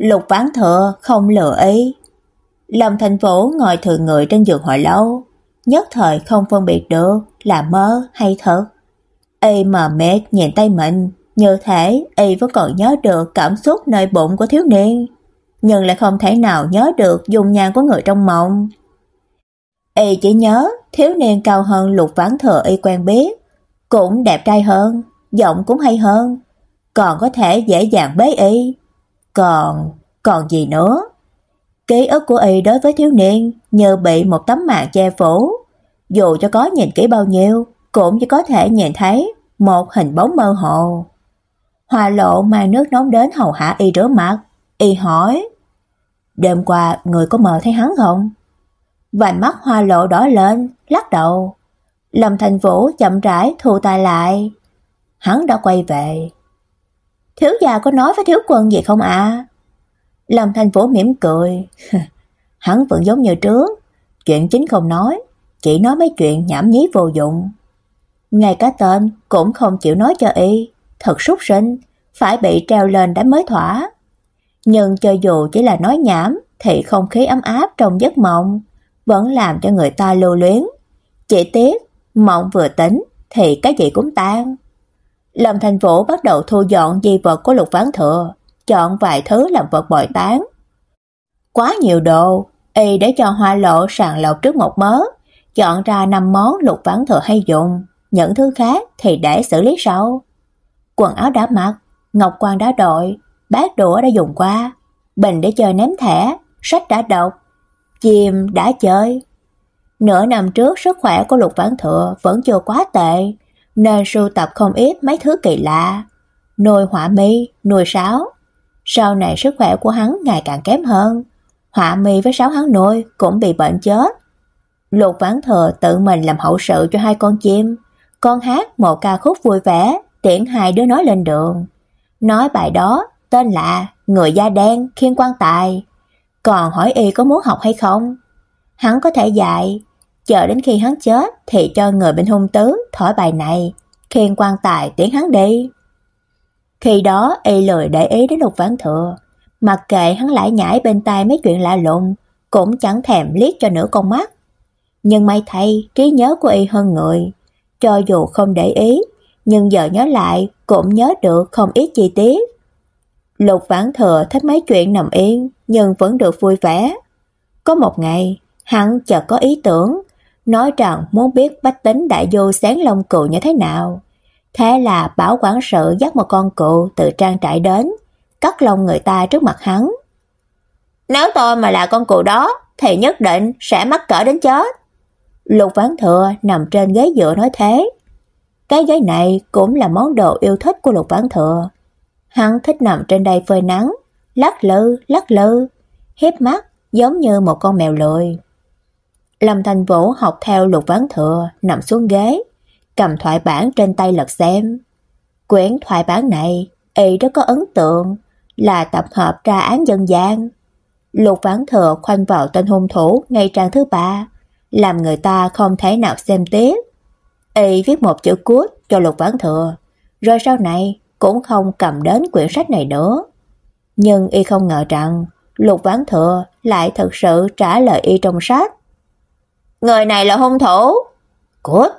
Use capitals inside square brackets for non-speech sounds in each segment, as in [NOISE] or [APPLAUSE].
Lục Vãn Thừa không lừa ý. Lâm Thành Vũ ngồi thừa người trên giường hồi lâu, nhất thời không phân biệt được là mơ hay thật. Y mà mệt nhìn tay mình, như thể Y vẫn còn nhớ được cảm xúc nơi bụng của thiếu niên, nhưng lại không thể nào nhớ được dung nhan của người trong mộng. Y chỉ nhớ thiếu niên cao hơn Lục Vãn Thừa Y quen biết, cũng đẹp trai hơn, giọng cũng hay hơn, còn có thể dễ dàng bế Y. Còn, còn gì nữa? Ký ức của y đối với thiếu niên như bị một tấm màn che phủ, dù cho có nhìn kỹ bao nhiêu, cũng chỉ có thể nhìn thấy một hình bóng mơ hồ. Hoa lộ mang nước nóng đến hầu hạ y rửa mặt, y hỏi: "Đêm qua người có mơ thấy hắn không?" Vành mắt Hoa lộ đỏ lên, lắc đầu. Lâm Thành Vũ chậm rãi thu tay lại. Hắn đã quay về. Thiếu gia có nói với thiếu quân gì không ạ? À? Lâm Thành Vũ mỉm cười. [LAUGHS] Hắn vẫn giống như trước, chuyện chính không nói, chỉ nói mấy chuyện nhảm nhí vô dụng. Ngay cả tên cũng không chịu nói cho y, thật súc sinh, phải bị treo lên đã mới thỏa. Nhưng cho dù chỉ là nói nhảm thì không khí ấm áp trong giấc mộng vẫn làm cho người ta lưu luyến. Chỉ tiếc, mộng vừa tỉnh thì cái gì cũng tan. Lâm Thành Vũ bắt đầu thu dọn di vật của Lục Vãn Thừa, chọn vài thứ làm vật bồi tán. Quá nhiều đồ, y để cho Hoa Lộ sàng lọc trước một mớ, chọn ra năm món Lục Vãn Thừa hay dùng, những thứ khác thì để xử lý sau. Quần áo đã mặc, ngọc quan đã đội, bát đũa đã dùng qua, bình để chơi ném thẻ, sách đã đọc, chim đã chơi. Nửa năm trước sức khỏe của Lục Vãn Thừa vẫn chưa quá tệ, nên sưu tập không ít mấy thứ kỳ lạ, nuôi hỏa mi, nuôi sáo. Sau này sức khỏe của hắn ngày càng kém hơn, hỏa mi với sáo hắn nuôi cũng bị bệnh chết. Lục Vãn Thừa tự mình làm hậu sự cho hai con chim, con hát một ca khúc vui vẻ, tiễn hai đứa nói lên đường. Nói bài đó tên là Người da đen khiên quan tài. Còn hỏi y có muốn học hay không? Hắn có thể dạy, chờ đến khi hắn chết thì cho người bên hung tứ thổi bài này, khiên quan tài tiễn hắn đi. Khi đó y lười để ý đến Lục Vãn Thừa, mặc kệ hắn lại nhảy bên tai mấy chuyện lạ lùng, cũng chẳng thèm liếc cho nửa con mắt. Nhưng may thay, trí nhớ của y hơn người, cho dù không để ý, nhưng giờ nhớ lại cũng nhớ được không ít chi tiết. Lục Vãn Thừa thích mấy chuyện nằm yên, nhưng vẫn được vui vẻ. Có một ngày, hắn chợt có ý tưởng, nói rằng muốn biết bách tính đại du sáng lông cừu như thế nào. Thế là bảo quản sự dắt một con cừu từ trang trại đến, cắt lông người ta trước mặt hắn. Nếu tôi mà là con cừu đó, thì nhất định sẽ mắc cỡ đến chết. Lục Vãn Thừa nằm trên ghế dựa nói thế. Cái ghế này cũng là món đồ yêu thích của Lục Vãn Thừa. Hắn thích nằm trên đây phơi nắng, lắc lư, lắc lư, hiếp mắt giống như một con mèo lười. Lâm Thành Vũ học theo Lục Vãn Thừa, nằm xuống ghế, cầm thoại bản trên tay lật xem. Quyển thoại bản này, y rất có ấn tượng, là tập hợp tra án dân gian. Lục Vãn Thừa khoanh vào tên hung thủ ngay trang thứ ba, làm người ta không thể nào xem tiếp. Y viết một chữ cuối cho Lục Vãn Thừa, rồi sau này cũng không cầm đến quyển sách này nữa. Nhưng y không ngờ rằng Lục Vãn Thừa lại thật sự trả lời y trong sách. Người này là hung thủ. Cút.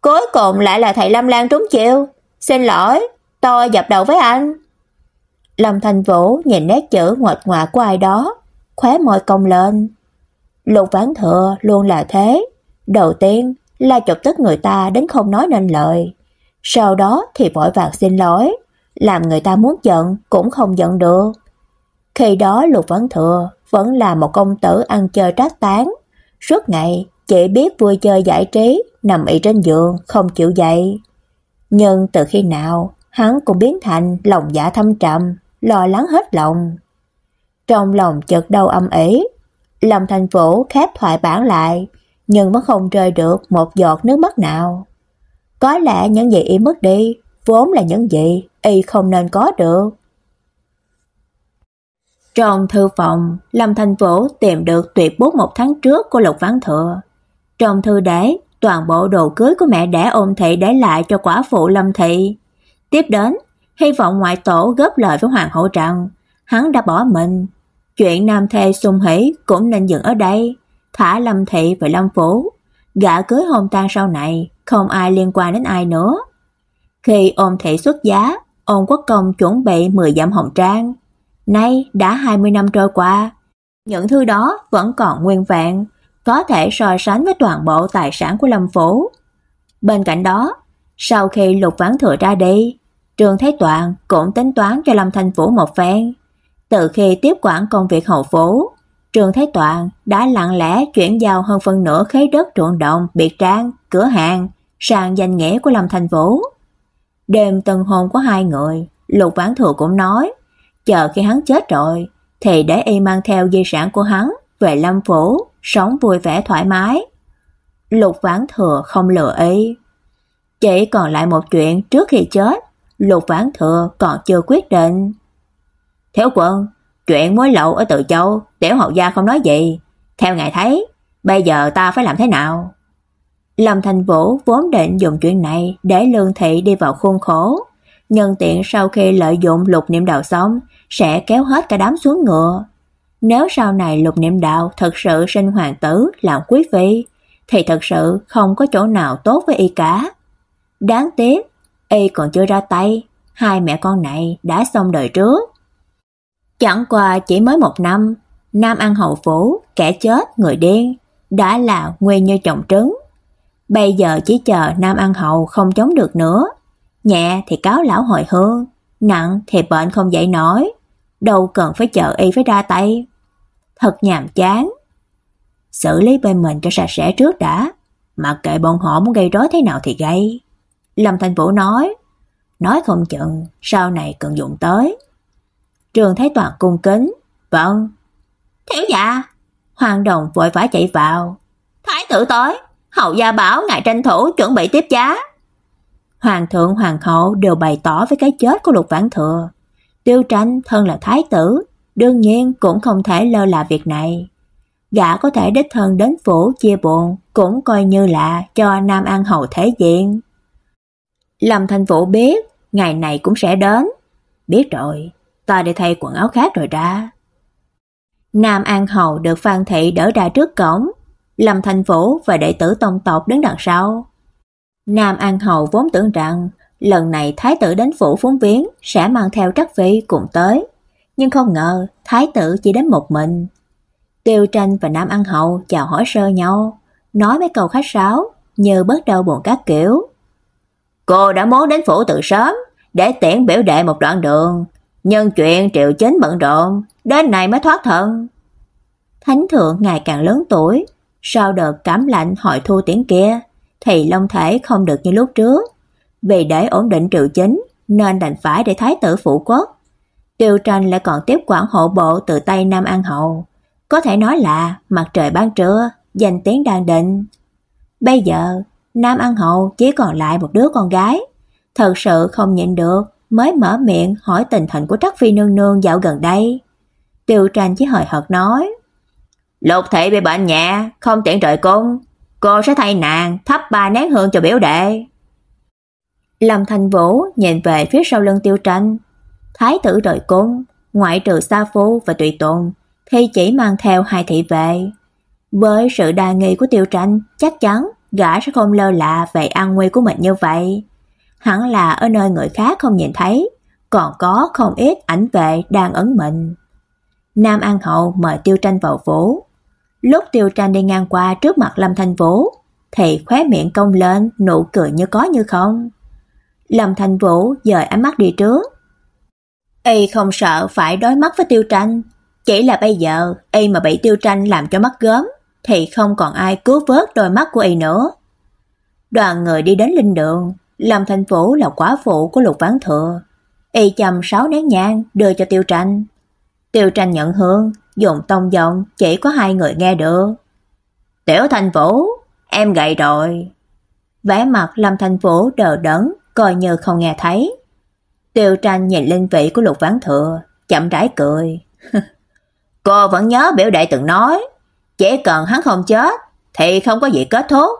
Cuối cùng lại là thầy Lâm Lan trúng chiêu. Xin lỗi, tôi dập đầu với anh. Lâm Thành Vũ nhìn nét chữ ngoạc ngoạc của ai đó, khóe môi cong lên. Lục Vãn Thừa luôn là thế. Đầu tiên là chọc tức người ta đến không nói nên lời. Sau đó thì vội vàng xin lỗi, làm người ta muốn giận cũng không giận được. Khi đó Lục Vãn Thừa vẫn là một công tử ăn chơi trác tán, suốt ngày chỉ biết vui chơi giải trí, nằm ị trên giường không chịu dậy. Nhưng từ khi nào, hắn cũng biến thành lòng dạ thâm trầm, lo lắng hết lòng. Trong lòng chợt đau âm ỉ, Lâm Thành Vũ khép thoại bản lại, nhưng vẫn không rơi được một giọt nước mắt nào. Có lẽ những gì y mất đi, vốn là những gì y không nên có được. Trong thư phòng, Lâm Thành Vũ tìm được tuyệt bút một tháng trước của Lục Vãn Thừa. Trong thư để toàn bộ đồ cưới của mẹ đẻ ôn thị để lại cho quả phụ Lâm Thị. Tiếp đến, hy vọng ngoại tổ góp lời với hoàng hậu rằng hắn đã bỏ mình. Chuyện nam thê sung hỷ cũng nên dừng ở đây, thả Lâm Thị về Lâm Phủ. gả cưới hôn ta sau này, không ai liên quan đến ai nữa. Khi ôn thị xuất giá, ôn quốc công chuẩn bị 10 dặm hồng trang. Nay đã 20 năm trôi qua, những thứ đó vẫn còn nguyên vẹn, có thể so sánh với toàn bộ tài sản của Lâm Phủ. Bên cạnh đó, sau khi Lục Vãn Thừa ra đi, Trường thái Toàn cũng tính toán cho Lâm Thanh Phủ một phen. Từ khi tiếp quản công việc hậu phủ, Trường thái Toàn đã lặng lẽ chuyển giao hơn phân nửa khế đất ruộng đồng, biệt trang, cửa hàng sang danh nghĩa của Lâm Thanh Vũ. Đêm tân hôn của hai người, Lục Vãn Thừa cũng nói, chờ khi hắn chết rồi thì để y mang theo di sản của hắn về Lâm phủ, sống vui vẻ thoải mái. Lục Vãn Thừa không lừa y. Chỉ còn lại một chuyện trước khi chết, Lục Vãn Thừa còn chưa quyết định. Thiếu quân, chuyện mối lậu ở Từ Châu, tiểu hậu gia không nói gì. Theo ngài thấy, bây giờ ta phải làm thế nào? Lâm Thành Vũ vốn định dùng chuyện này để lương thị đi vào khuôn khổ, nhân tiện sau khi lợi dụng lục niệm đạo xong, sẽ kéo hết cả đám xuống ngựa. Nếu sau này lục niệm đạo thật sự sinh hoàng tử làm quý phi, thì thật sự không có chỗ nào tốt với y cả. Đáng tiếc, y còn chưa ra tay, hai mẹ con này đã xong đời trước. Chẳng qua chỉ mới một năm, Nam An Hậu Phủ, kẻ chết, người điên, đã là nguyên như chồng trứng. Bây giờ chỉ chờ Nam An Hậu không chống được nữa, nhẹ thì cáo lão hồi hương, nặng thì bệnh không dậy nổi, đâu cần phải chờ y phải ra tay. Thật nhàm chán. Xử lý bên mình cho sạch sẽ trước đã, mặc kệ bọn họ muốn gây rối thế nào thì gây. Lâm Thành Vũ nói, nói không chừng sau này cần dụng tới. Trường Thái Toàn cung kính, "Vâng." "Thiếu dạ." Hoàng Đồng vội vã chạy vào. "Thái tử tới, hậu gia bảo ngài tranh thủ chuẩn bị tiếp giá." Hoàng thượng hoàng hậu đều bày tỏ với cái chết của Lục Vãn Thừa. Tiêu Tranh thân là thái tử, đương nhiên cũng không thể lơ là việc này. Gã có thể đích thân đến phủ chia buồn, cũng coi như là cho Nam An hầu thể diện. Lâm thành Vũ biết, ngày này cũng sẽ đến. Biết rồi, ta đi thay quần áo khác rồi ra. Nam An hầu được Phan thị đỡ ra trước cổng, Lâm thành Vũ và đệ tử tông tộc đứng đằng sau. Nam An hầu vốn tưởng rằng lần này thái tử đến phủ phúng viếng sẽ mang theo Trắc Phi cùng tới, nhưng không ngờ thái tử chỉ đến một mình. Tiêu Tranh và Nam An hậu chào hỏi sơ nhau, nói mấy câu khách sáo như bớt đau buồn các kiểu. Cô đã muốn đến phủ từ sớm để tiễn biểu đệ một đoạn đường, nhân chuyện triệu chính bận rộn, đến nay mới thoát thân. Thánh thượng ngày càng lớn tuổi, sau đợt cảm lạnh hỏi thu tiễn kia, thì long thể không được như lúc trước. Vì để ổn định triệu chính, nên đành phải để thái tử phụ quốc. Tiêu tranh lại còn tiếp quản hộ bộ từ Tây Nam An Hậu. Có thể nói là mặt trời ban trưa, danh tiếng đang định. Bây giờ, Nam An Hậu chỉ còn lại một đứa con gái. Thật sự không nhịn được, mới mở miệng hỏi tình hình của Trắc Phi Nương Nương dạo gần đây. Tiêu tranh chỉ hời hợt nói. Lục thị bị bệnh nhẹ, không tiện rời cung. Cô sẽ thay nàng thắp ba nén hương cho biểu đệ. Lâm Thành Vũ nhìn về phía sau lưng Tiêu Tranh. Thái tử rời cung, ngoại trừ Sa Phu và Tùy Tùng, thì chỉ mang theo hai thị vệ. Với sự đa nghi của Tiêu Tranh, chắc chắn gã sẽ không lơ là về an nguy của mình như vậy. Hẳn là ở nơi người khác không nhìn thấy, còn có không ít ảnh vệ đang ẩn mình. Nam An Hậu mời Tiêu Tranh vào phủ. Lúc Tiêu Tranh đi ngang qua trước mặt Lâm Thanh Vũ, thì khóe miệng cong lên, nụ cười như có như không. Lâm Thanh Vũ dời ánh mắt đi trước. Y không sợ phải đối mắt với Tiêu Tranh, chỉ là bây giờ Y mà bị Tiêu Tranh làm cho mắt gớm, thì không còn ai cứu vớt đôi mắt của Y nữa. Đoàn người đi đến linh đường, Lâm Thanh Vũ là quả phụ của Lục Vãn Thừa. Y chầm sáu nén nhang đưa cho Tiêu Tranh. Tiêu tranh nhận hương, dùng tông giọng chỉ có hai người nghe được. Tiểu Thành Vũ, em gầy rồi. Vẻ mặt Lâm Thành Vũ đờ đẫn, coi như không nghe thấy. Tiêu tranh nhìn lên vị của lục ván thừa, chậm rãi cười. [LAUGHS] Cô vẫn nhớ biểu đệ từng nói, chỉ cần hắn không chết thì không có gì kết thúc.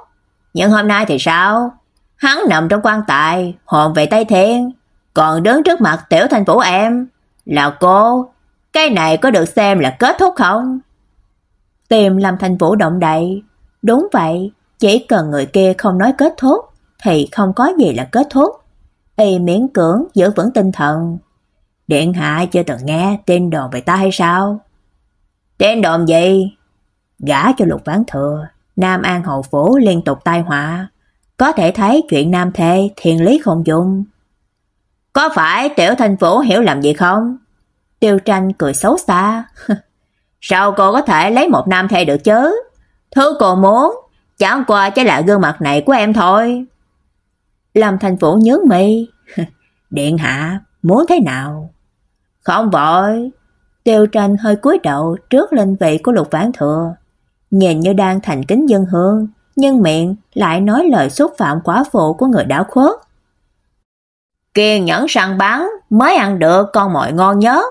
Nhưng hôm nay thì sao? Hắn nằm trong quan tài, hồn về Tây Thiên, còn đứng trước mặt tiểu thành vũ em, là cô. Cái này có được xem là kết thúc không? Tìm làm thành vũ động đậy. Đúng vậy, chỉ cần người kia không nói kết thúc thì không có gì là kết thúc. Y miễn cưỡng giữ vững tinh thần. Điện hạ chưa từng nghe tin đồn về ta hay sao? tên đồn gì? Gả cho lục ván thừa, Nam An hậu phủ liên tục tai họa. Có thể thấy chuyện nam thê thiền lý không dung. Có phải tiểu thành phố hiểu làm gì không? Tiêu tranh cười xấu xa. [LAUGHS] Sao cô có thể lấy một nam thê được chứ? Thứ cô muốn, chẳng qua chỉ là gương mặt này của em thôi. Lâm thành phủ nhớ mày. [LAUGHS] Điện hạ, muốn thế nào? Không vội. Tiêu tranh hơi cúi đầu trước lên vị của lục vãn thừa. Nhìn như đang thành kính dân hương, nhưng miệng lại nói lời xúc phạm quá phụ của người đảo khuất. Kiên nhẫn săn bắn mới ăn được con mọi ngon nhất.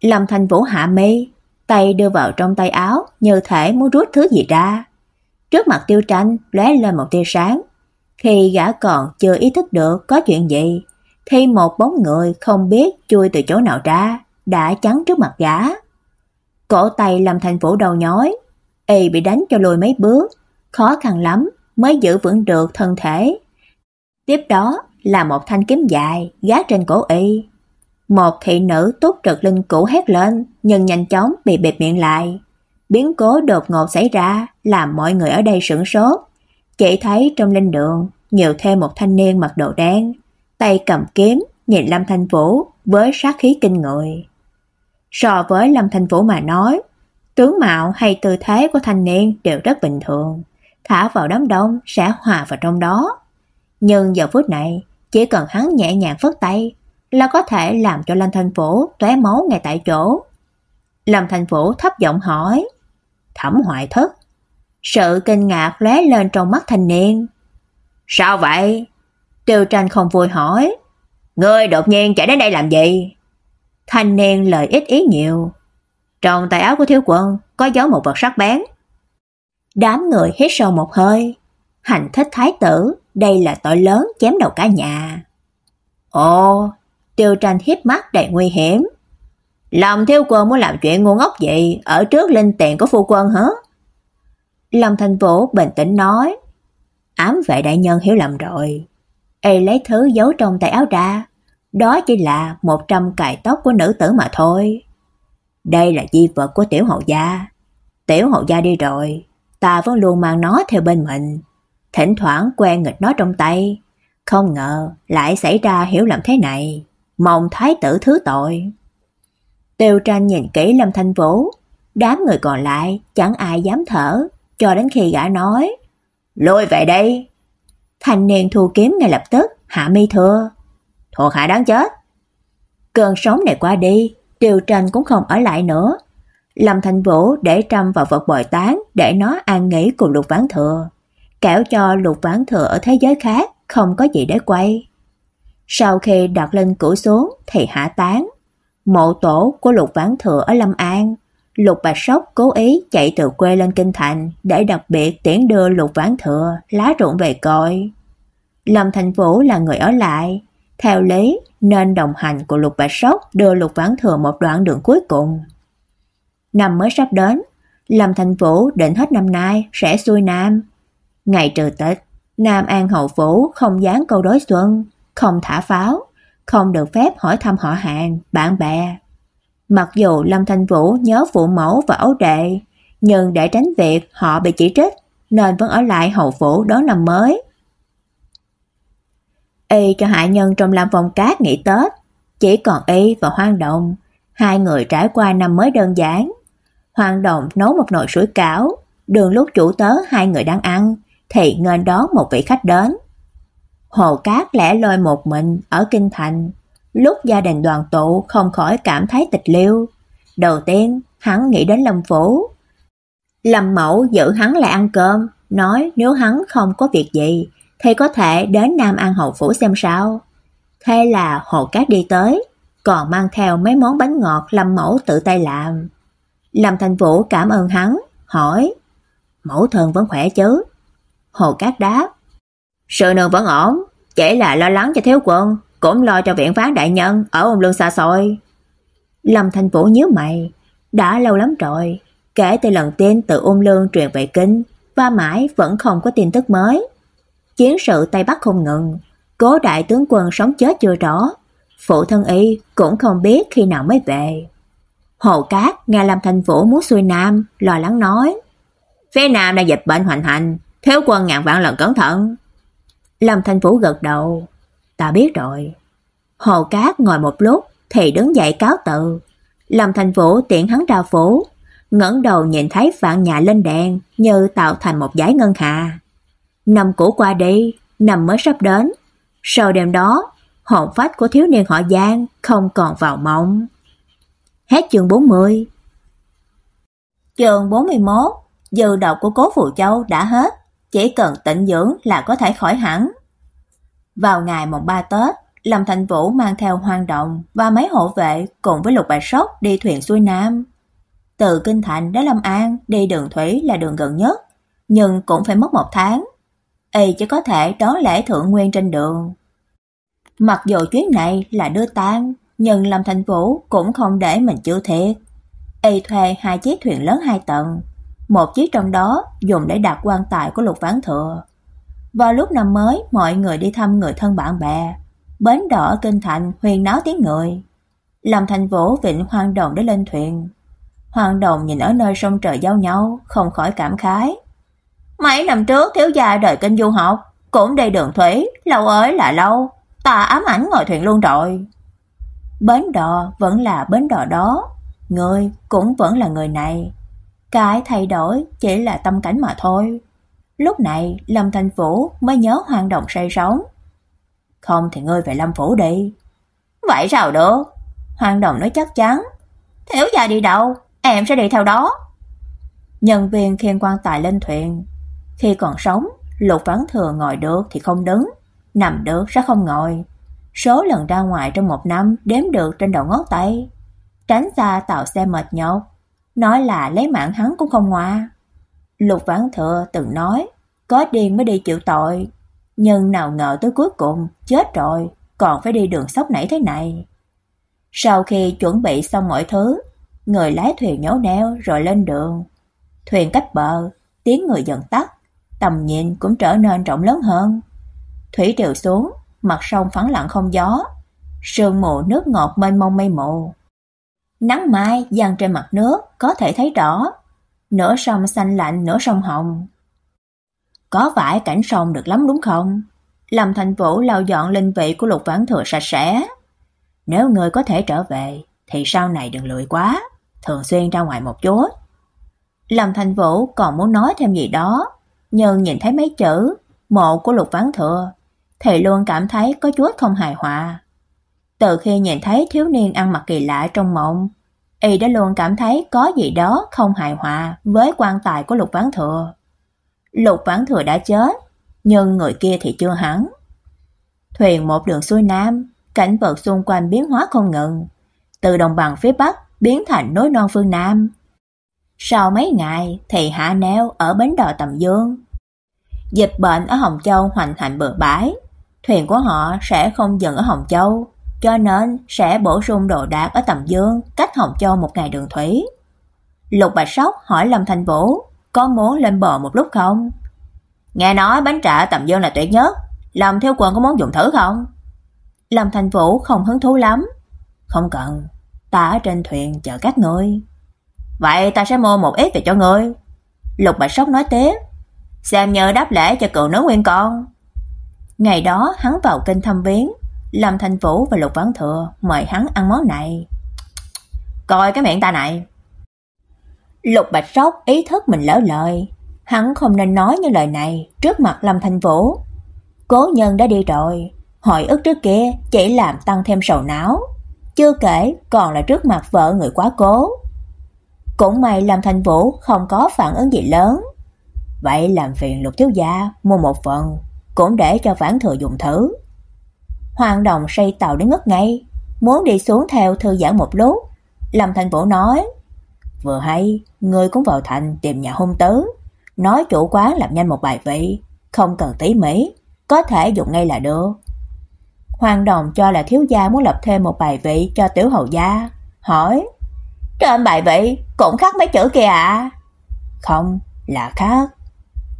Lâm Thanh Vũ hạ mi, tay đưa vào trong tay áo như thể muốn rút thứ gì ra. Trước mặt Tiêu Tranh lóe lên một tia sáng. Khi gã còn chưa ý thức được có chuyện gì, thì một bóng người không biết chui từ chỗ nào ra, đã chắn trước mặt gã. Cổ tay Lâm thành Vũ đầu nhói, y bị đánh cho lùi mấy bước, khó khăn lắm mới giữ vững được thân thể. Tiếp đó là một thanh kiếm dài gác trên cổ y. Một thị nữ tốt trực linh cũ hét lên, nhưng nhanh chóng bị bịt miệng lại. Biến cố đột ngột xảy ra, làm mọi người ở đây sửng sốt. Chỉ thấy trong linh đường, nhiều thêm một thanh niên mặc đồ đen, tay cầm kiếm, nhìn Lâm Thanh Vũ với sát khí kinh người. So với Lâm Thanh Vũ mà nói, tướng mạo hay tư thế của thanh niên đều rất bình thường, thả vào đám đông sẽ hòa vào trong đó. Nhưng giờ phút này, chỉ cần hắn nhẹ nhàng phất tay là có thể làm cho Lâm Thành Vũ tóe máu ngay tại chỗ. Lâm Thành Vũ thấp giọng hỏi, Thẩm Hoại Thất. Sự kinh ngạc lóe lên trong mắt thanh niên. Sao vậy? Tiêu tranh không vui hỏi. Ngươi đột nhiên chạy đến đây làm gì? Thanh niên lời ít ý nhiều. Trong tay áo của thiếu quân có giấu một vật sắc bén. Đám người hít sâu một hơi. Hành thích thái tử, đây là tội lớn chém đầu cả nhà. Ồ, tiêu tranh hiếp mắt đầy nguy hiểm. Lòng thiếu quân muốn làm chuyện ngu ngốc vậy ở trước linh tiền của phu quân hả? Lâm Thành Vũ bình tĩnh nói. Ám vệ đại nhân hiểu lầm rồi. Y lấy thứ giấu trong tay áo ra. Đó chỉ là một trăm cài tóc của nữ tử mà thôi. Đây là di vật của tiểu hậu gia. Tiểu hậu gia đi rồi, ta vẫn luôn mang nó theo bên mình. Thỉnh thoảng quen nghịch nó trong tay. Không ngờ lại xảy ra hiểu lầm thế này. Mong thái tử thứ tội. Tiêu tranh nhìn kỹ Lâm Thanh Vũ. Đám người còn lại chẳng ai dám thở. Cho đến khi gã nói. Lôi về đây. Thanh niên thu kiếm ngay lập tức. Hạ mi thưa. Thuộc hạ đáng chết. Cơn sóng này qua đi. Tiêu tranh cũng không ở lại nữa. Lâm thành Vũ để trăm vào vật bồi tán để nó an nghỉ cùng lục ván thừa. Kẻo cho lục ván thừa ở thế giới khác không có gì để quay. Sau khi đặt lên cửa xuống thì hạ tán. Mộ tổ của lục ván thừa ở Lâm An. Lục Bạch Sóc cố ý chạy từ quê lên Kinh Thành để đặc biệt tiễn đưa lục ván thừa lá rụng về coi. Lâm Thành Vũ là người ở lại. Theo lý nên đồng hành của lục Bạch Sóc đưa lục ván thừa một đoạn đường cuối cùng. Năm mới sắp đến, Lâm Thành Vũ định hết năm nay sẽ xuôi Nam. Ngày trừ Tết, Nam An hậu phủ không dán câu đối xuân, không thả pháo, không được phép hỏi thăm họ hàng, bạn bè. Mặc dù Lâm Thanh Vũ nhớ phụ mẫu và ấu đệ, nhưng để tránh việc họ bị chỉ trích, nên vẫn ở lại hậu phủ đón năm mới. Y cho hạ nhân trong Lam Phong Cát nghỉ Tết, chỉ còn Y và Hoang Động, hai người trải qua năm mới đơn giản. Hoang Động nấu một nồi sủi cảo, đường lúc chủ tớ hai người đang ăn, thì ngên đón một vị khách đến. Hồ Cát lẻ loi một mình ở Kinh Thành, lúc gia đình đoàn tụ không khỏi cảm thấy tịch liêu. Đầu tiên, hắn nghĩ đến Lâm Phủ. Lâm Mẫu giữ hắn lại ăn cơm, nói nếu hắn không có việc gì thì có thể đến Nam An Hậu phủ xem sao. Thế là Hồ Cát đi tới, còn mang theo mấy món bánh ngọt Lâm Mẫu tự tay làm. Lâm Thành Vũ cảm ơn hắn, hỏi: "Mẫu thần vẫn khỏe chứ?" Hồ Cát đáp: "Sự nương vẫn ổn, chỉ là lo lắng cho thiếu quân, cũng lo cho viện phán đại nhân ở ôn lương xa xôi." Lâm Thành Vũ nhíu mày, đã lâu lắm rồi, kể từ lần tin từ ôn lương truyền về kinh, và mãi vẫn không có tin tức mới. Chiến sự Tây Bắc không ngừng, cố đại tướng quân sống chết chưa rõ, phụ thân y cũng không biết khi nào mới về. Hồ Cát nghe Lâm Thành Vũ muốn xuôi Nam, lo lắng nói: "Phía Nam đang dịch bệnh hoành hành, thiếu quân ngàn vạn lần cẩn thận." Lâm Thành Vũ gật đầu, "Ta biết rồi." Hồ Cát ngồi một lúc thì đứng dậy cáo từ. Lâm Thành Vũ tiện hắn ra phố, ngẩng đầu nhìn thấy vạn nhà lên đèn như tạo thành một dải ngân hà. Năm cũ qua đi, năm mới sắp đến. Sau đêm đó, hồn phách của thiếu niên họ Giang không còn vào mộng. Hết chương 40. Chương 41, dư độc của Cố Phù Châu đã hết, chỉ cần tĩnh dưỡng là có thể khỏi hẳn. Vào ngày mùng 3 Tết, Lâm Thành Vũ mang theo Hoang Động và mấy hộ vệ cùng với Lục Bạch Sóc đi thuyền xuôi Nam. Từ Kinh Thành đến Lâm An đi đường thủy là đường gần nhất, nhưng cũng phải mất một tháng. Y chỉ có thể đón lễ thượng nguyên trên đường. Mặc dù chuyến này là đưa tang, nhưng Lâm Thành Vũ cũng không để mình chịu thiệt. Y thuê hai chiếc thuyền lớn hai tầng, một chiếc trong đó dùng để đặt quan tài của Lục Vãn Thừa. Vào lúc năm mới, mọi người đi thăm người thân bạn bè, bến đỏ kinh thành huyền náo tiếng người. Lâm Thành Vũ vịnh hoang đồng để lên thuyền. Hoàng Đồng nhìn ở nơi sông trời giao nhau, không khỏi cảm khái. Mấy năm trước thiếu gia đời kinh du học, cũng đi đường thủy, lâu ới là lâu, ta ám ảnh ngồi thuyền luôn rồi. Bến đò vẫn là bến đò đó, người cũng vẫn là người này. Cái thay đổi chỉ là tâm cảnh mà thôi. Lúc này, Lâm Thành Vũ mới nhớ Hoàng Đồng say sóng Không thì ngươi về Lâm Phủ đi. Vậy sao được? Hoàng Đồng nói chắc chắn. Thiếu gia đi đâu? Em sẽ đi theo đó. Nhân viên khiêng quan tài lên thuyền. Khi còn sống, Lục Vãn Thừa ngồi được thì không đứng, nằm được sẽ không ngồi. Số lần ra ngoài trong một năm đếm được trên đầu ngón tay. Tránh xa tạo xe mệt nhọc, nói là lấy mạng hắn cũng không ngoa. Lục Vãn Thừa từng nói, có đi mới đi chịu tội, nhưng nào ngờ tới cuối cùng chết rồi, còn phải đi đường sóc nảy thế này. Sau khi chuẩn bị xong mọi thứ, người lái thuyền nhổ neo rồi lên đường. Thuyền cách bờ, tiếng người dần tắt, tầm nhìn cũng trở nên rộng lớn hơn. Thủy triều xuống, mặt sông phẳng lặng không gió, sương mù nước ngọt mênh mông mây mù. Nắng mai giăng trên mặt nước có thể thấy rõ, nửa sông xanh lạnh nửa sông hồng. Có phải cảnh sông được lắm đúng không? Lâm Thành Vũ lau dọn linh vị của Lục Vãn Thừa sạch sẽ. Nếu người có thể trở về thì sau này đừng lười quá thường xuyên ra ngoài một chút. Lâm Thành Vũ còn muốn nói thêm gì đó, nhưng nhìn thấy mấy chữ mộ của Lục Vãn Thừa, thì luôn cảm thấy có chút không hài hòa. Từ khi nhìn thấy thiếu niên ăn mặc kỳ lạ trong mộng, y đã luôn cảm thấy có gì đó không hài hòa với quan tài của Lục Vãn Thừa. Lục Vãn Thừa đã chết, nhưng người kia thì chưa hẳn. Thuyền một đường xuôi nam, cảnh vật xung quanh biến hóa không ngừng. Từ đồng bằng phía bắc biến thành núi non phương Nam. Sau mấy ngày thì hạ neo ở bến đò Tầm Dương. Dịch bệnh ở Hồng Châu hoành hành bừa bãi, thuyền của họ sẽ không dừng ở Hồng Châu, cho nên sẽ bổ sung đồ đạc ở Tầm Dương, cách Hồng Châu một ngày đường thủy. Lục Bạch Sóc hỏi Lâm Thành Vũ, có muốn lên bờ một lúc không? Nghe nói bánh trà Tầm Dương là tuyệt nhất, Lâm Thiếu Quân có muốn dùng thử không? Lâm Thành Vũ không hứng thú lắm. Không cần, ta ở trên thuyền chờ các ngươi. Vậy ta sẽ mua một ít về cho ngươi." Lục Bạch Sóc nói tiếp, "Xem như đáp lễ cho cựu nữ nguyên con." Ngày đó hắn vào kinh thăm viếng, Lâm Thành Vũ và Lục Vãn Thừa mời hắn ăn món này. Coi cái miệng ta này. Lục Bạch Sóc ý thức mình lỡ lời, hắn không nên nói những lời này trước mặt Lâm Thành Vũ. Cố nhân đã đi rồi, hỏi ức trước kia chỉ làm tăng thêm sầu não. Chưa kể còn là trước mặt vợ người quá cố, Cũng may Lâm thành Vũ không có phản ứng gì lớn. Vậy làm phiền Lục thiếu gia mua một phần, cũng để cho vãn thừa dùng thử. Hoàng Đồng say tàu đến ngất ngay, muốn đi xuống theo thư giãn một lúc. Lâm Thanh Vũ nói: "Vừa hay, ngươi cũng vào thành tìm nhà hôn tứ, nói chủ quán làm nhanh một bài vị, không cần tỉ mỉ, có thể dùng ngay là được." Hoàng Đồng cho là thiếu gia muốn lập thêm một bài vị cho tiểu hầu gia, hỏi: "Trên bài vị cũng khắc mấy chữ kia à?" "Không, là khác."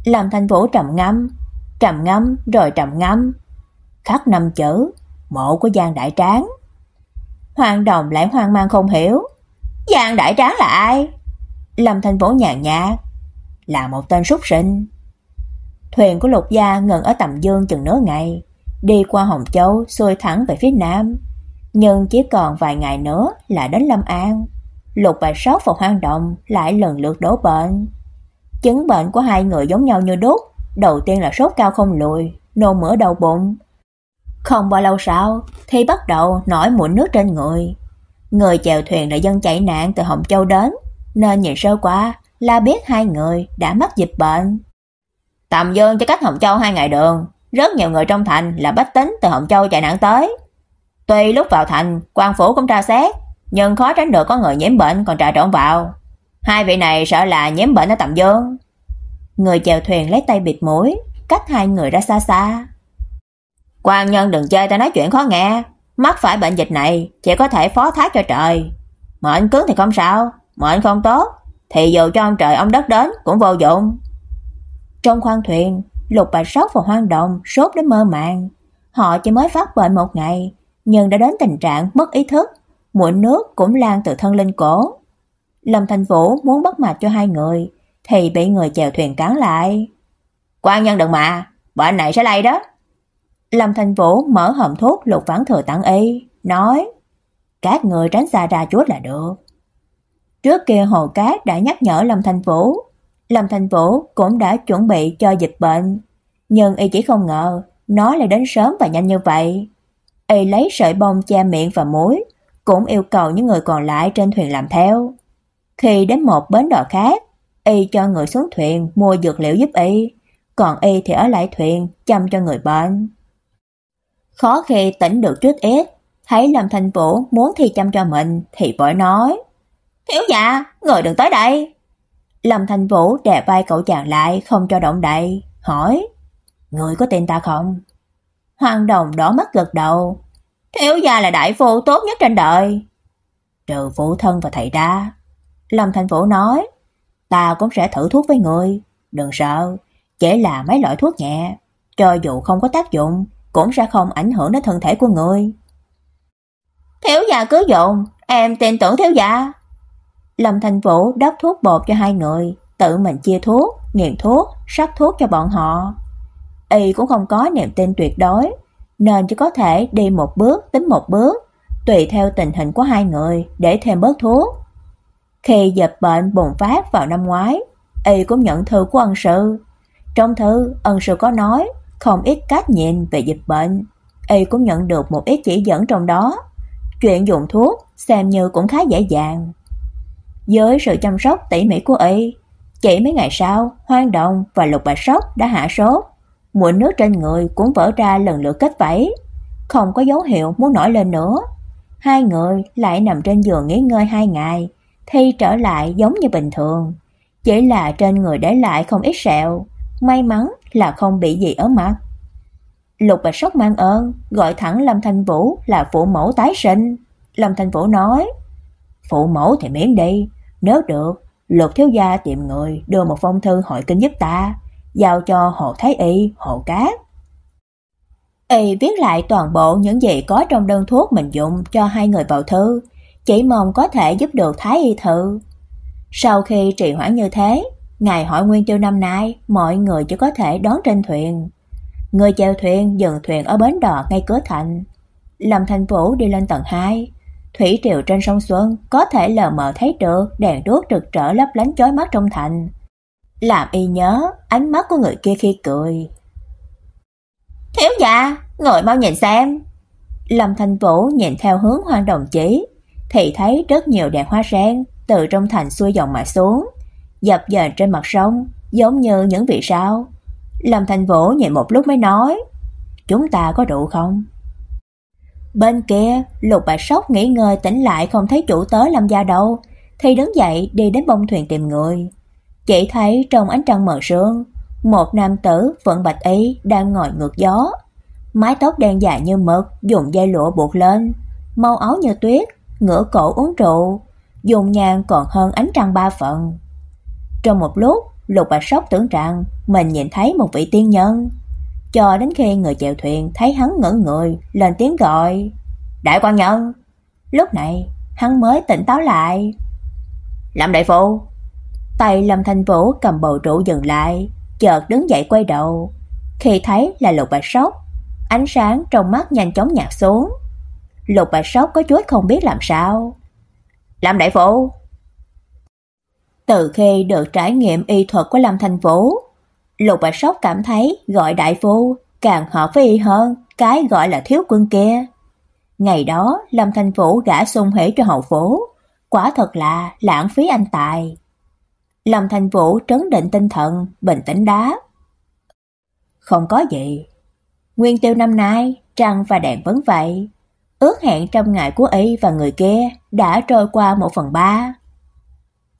Lâm Thanh Vũ trầm ngâm, trầm ngâm rồi trầm ngâm, khắc năm chữ, mộ của Giang Đại Tráng. Hoàng Đồng lại hoang mang không hiểu, Giang Đại Tráng là ai? Lâm Thanh Vũ nhàn nhạt, là một tên súc sinh. Thuyền của Lục gia ngừng ở Tầm Dương chừng nửa ngày, đi qua Hồng Châu xuôi thẳng về phía nam, nhưng chỉ còn vài ngày nữa là đến Lâm An. Lục Bạch Sóc và Hoang Động lại lần lượt đổ bệnh. Chứng bệnh của hai người giống nhau như đúc, đầu tiên là sốt cao không lùi, nôn mửa đau bụng. Không bao lâu sau thì bắt đầu nổi mụn nước trên người. Người chèo thuyền là dân chạy nạn từ Hồng Châu đến, nên nhìn sơ qua là biết hai người đã mắc dịch bệnh. Tầm Dương cho cách Hồng Châu hai ngày đường, rất nhiều người trong thành là bách tính từ Hồng Châu chạy nạn tới. Tuy lúc vào thành, quan phủ cũng tra xét, nhưng khó tránh được có người nhiễm bệnh còn trà trộn vào. Hai vị này sợ là nhiễm bệnh ở Tầm Dương. Người chèo thuyền lấy tay bịt mũi, cách hai người ra xa xa. Quan nhân đừng chơi ta nói chuyện khó nghe, mắc phải bệnh dịch này chỉ có thể phó thác cho trời. Mệnh cứng thì không sao, mệnh không tốt thì dù cho ông trời ông đất đến cũng vô dụng. Trong khoang thuyền, Lục Bạch Sóc và Hoang Động sốt đến mơ màng. Họ chỉ mới phát bệnh một ngày, nhưng đã đến tình trạng mất ý thức, muội nước cũng lan từ thân lên cổ. Lâm Thành Vũ muốn bắt mạch cho hai người, thì bị người chèo thuyền cản lại. Quan nhân đừng mà, bệnh này sẽ lây đó. Lâm Thành Vũ mở hòm thuốc lục vãn thừa tặng y, nói Các người tránh xa ra chút là được. Trước kia Hồ Cát đã nhắc nhở Lâm Thành Vũ. Lâm Thành Vũ cũng đã chuẩn bị cho dịch bệnh, nhưng y chỉ không ngờ nó lại đến sớm và nhanh như vậy. Y lấy sợi bông che miệng và mũi, cũng yêu cầu những người còn lại trên thuyền làm theo. Khi đến một bến đò khác, y cho người xuống thuyền mua dược liệu giúp y, còn y thì ở lại thuyền chăm cho người bệnh. Khó khi tỉnh được chút ít, thấy Lâm thành Vũ muốn thì chăm cho mình thì vội nói: "Thiếu gia, người đừng tới đây." Lâm thành Vũ đè vai cậu chàng lại không cho động đậy, hỏi: "Người có tên ta không?" Hoàng Đồng đỏ mắt gật đầu. "Thiếu gia là đại phu tốt nhất trên đời." Trừ phụ thân và thầy đa. Lâm thành Vũ nói: "Ta cũng sẽ thử thuốc với người, đừng sợ, chỉ là mấy loại thuốc nhẹ, cho dù không có tác dụng cũng sẽ không ảnh hưởng đến thân thể của người." "Thiếu gia cứ dồn em tin tưởng thiếu gia." Lâm Thành Vũ đắp thuốc bột cho hai người, tự mình chia thuốc, nghiền thuốc, sắc thuốc cho bọn họ. Y cũng không có niềm tin tuyệt đối, nên chỉ có thể đi một bước tính một bước, tùy theo tình hình của hai người để thêm bớt thuốc. Khi dịch bệnh bùng phát vào năm ngoái, Y cũng nhận thư của ân sư. Trong thư, ân sư có nói không ít cách nhìn về dịch bệnh. Y cũng nhận được một ít chỉ dẫn trong đó. Chuyện dùng thuốc xem như cũng khá dễ dàng. Với sự chăm sóc tỉ mỉ của y, chỉ mấy ngày sau, Hoang Động và Lục Bạch Sóc đã hạ sốt, mụn nước trên người cũng vỡ ra lần lượt kết vảy, không có dấu hiệu muốn nổi lên nữa. Hai người lại nằm trên giường nghỉ ngơi hai ngày, thì trở lại giống như bình thường, chỉ là trên người để lại không ít sẹo, may mắn là không bị gì ở mặt. Lục Bạch Sóc mang ơn, gọi thẳng Lâm Thanh Vũ là phụ mẫu tái sinh. Lâm Thanh Vũ nói: "Phụ mẫu thì miễn đi, nếu được, Lục thiếu gia tìm người đưa một phong thư hội kinh giúp ta, giao cho Hồ Thái Y, Hồ Cát. Y viết lại toàn bộ những gì có trong đơn thuốc mình dùng cho hai người vào thư, chỉ mong có thể giúp được Thái Y thử. Sau khi trì hoãn như thế, ngày hỏi nguyên tiêu năm nay, mọi người chỉ có thể đón trên thuyền. Người chèo thuyền dừng thuyền ở bến đò ngay cửa thành. Lâm Thành Vũ đi lên tầng 2, Thủy triều trên sông Xuân có thể lờ mờ thấy được đèn đuốc rực rỡ lấp lánh chói mắt trong thành. Làm y nhớ ánh mắt của người kia khi cười. Thiếu gia, ngồi mau nhìn xem. Lâm Thanh Vũ nhìn theo hướng hoang đồng chỉ, thì thấy rất nhiều đèn hoa sen, từ trong thành xuôi dòng mà xuống, dập dềnh trên mặt sông, giống như những vị sao. Lâm Thành Vũ nhìn một lúc mới nói, chúng ta có đủ không? Bên kia, Lục Bạch Sóc nghỉ ngơi tỉnh lại không thấy chủ tới Lâm gia đâu, thì đứng dậy đi đến bông thuyền tìm người. Chỉ thấy trong ánh trăng mờ sương, một nam tử vận bạch y đang ngồi ngược gió, mái tóc đen dài như mực, dùng dây lụa buộc lên, màu áo như tuyết, ngửa cổ uống rượu, dùng nhang còn hơn ánh trăng ba phần. Trong một lúc, Lục Bạch Sóc tưởng rằng mình nhìn thấy một vị tiên nhân, cho đến khi người chèo thuyền thấy hắn ngẩn người, lên tiếng gọi, "Đại quan nhân!" Lúc này, hắn mới tỉnh táo lại. "Lâm đại phu!" Tay Lâm Thanh Vũ cầm bầu rượu dừng lại, chợt đứng dậy quay đầu, khi thấy là Lục Bạch Sóc, ánh sáng trong mắt nhanh chóng nhạt xuống. Lục Bạch Sóc có chút không biết làm sao. "Lâm đại phu!" Từ khi được trải nghiệm y thuật của Lâm thành Vũ, Lục Bạch Sóc cảm thấy gọi đại phu càng hợp với y hơn cái gọi là thiếu quân kia. Ngày đó, Lâm thành Vũ gã sung hỉ cho hậu phố quả thật là lãng phí anh tài. Lâm thành Vũ trấn định tinh thần, bình tĩnh đáp. Không có gì. Nguyên tiêu năm nay, trăng và đèn vẫn vậy. Ước hẹn trong ngày của y và người kia đã trôi qua một phần ba.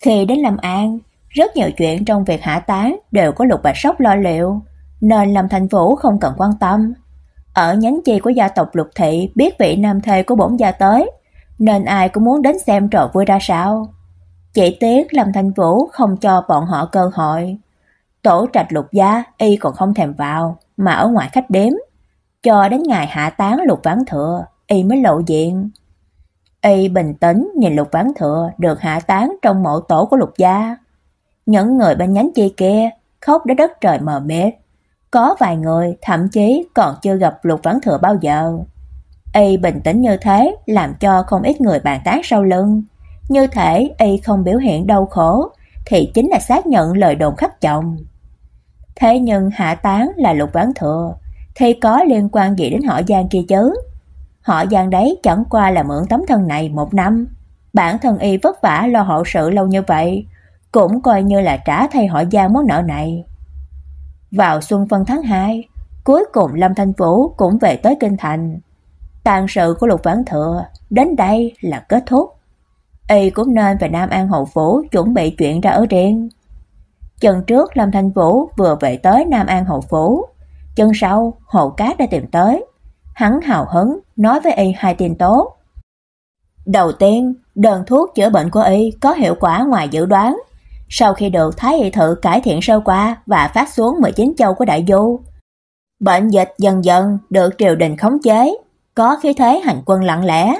Khi đến Lâm An, rất nhiều chuyện trong việc hạ tán đều có Lục Bạch Sóc lo liệu, nên Lâm Thành Vũ không cần quan tâm. Ở nhánh chi của gia tộc Lục Thị biết vị nam thê của bổn gia tới, nên ai cũng muốn đến xem trò vui ra sao. Chỉ tiếc Lâm Thành Vũ không cho bọn họ cơ hội. Tổ trạch Lục gia y còn không thèm vào, mà ở ngoài khách đếm. Cho đến ngày hạ tán Lục Vãn Thừa, y mới lộ diện. Y bình tĩnh nhìn Lục Vãn Thừa được hạ tán trong mộ tổ của Lục gia. Những người bên nhánh chi kia khóc đến đất trời mờ mịt. Có vài người thậm chí còn chưa gặp Lục Vãn Thừa bao giờ. Y bình tĩnh như thế làm cho không ít người bàn tán sau lưng. Như thể Y không biểu hiện đau khổ, thì chính là xác nhận lời đồn khắc chồng Thế nhưng hạ tán là Lục Vãn Thừa, thì có liên quan gì đến họ Giang kia chứ? Họ Giang đấy chẳng qua là mượn tấm thân này một năm. Bản thân y vất vả lo hậu sự lâu như vậy, cũng coi như là trả thay họ Giang món nợ này. Vào xuân phân tháng 2, cuối cùng Lâm Thanh Vũ cũng về tới kinh thành. Tàn sự của Lục Vãn Thừa đến đây là kết thúc. Y cũng nên về Nam An hậu phủ chuẩn bị chuyện ra ở riêng. Chân trước Lâm Thanh Vũ vừa về tới Nam An hậu phủ, chân sau Hồ Cát đã tìm tới. Hắn hào hứng nói với y hai tin tốt. Đầu tiên, đơn thuốc chữa bệnh của y có hiệu quả ngoài dự đoán. Sau khi được Thái y thử cải thiện sơ qua và phát xuống 19 châu của đại du, bệnh dịch dần dần được triều đình khống chế, có khí thế hành quân lặng lẽ.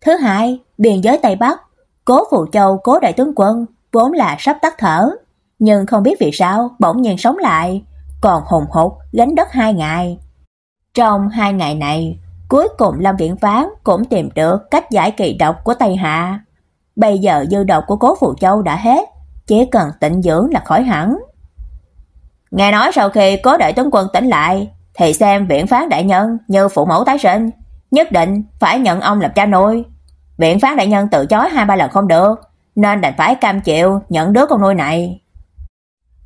Thứ hai, biên giới Tây Bắc, Cố Phù Châu Cố đại tướng quân vốn là sắp tắt thở, nhưng không biết vì sao bỗng nhiên sống lại, còn hùng hục gánh đất hai ngày. Trong hai ngày này, cuối cùng Lâm Viễn Phán cũng tìm được cách giải kỳ độc của Tây Hạ. Bây giờ dư độc của Cố Phù Châu đã hết, chỉ cần tịnh dưỡng là khỏi hẳn. Nghe nói sau khi Cố đại tướng quân tỉnh lại, thì xem Viễn Phán đại nhân như phụ mẫu tái sinh, nhất định phải nhận ông làm cha nuôi. Viễn Phán đại nhân từ chối hai ba lần không được, nên đành phải cam chịu nhận đứa con nuôi này.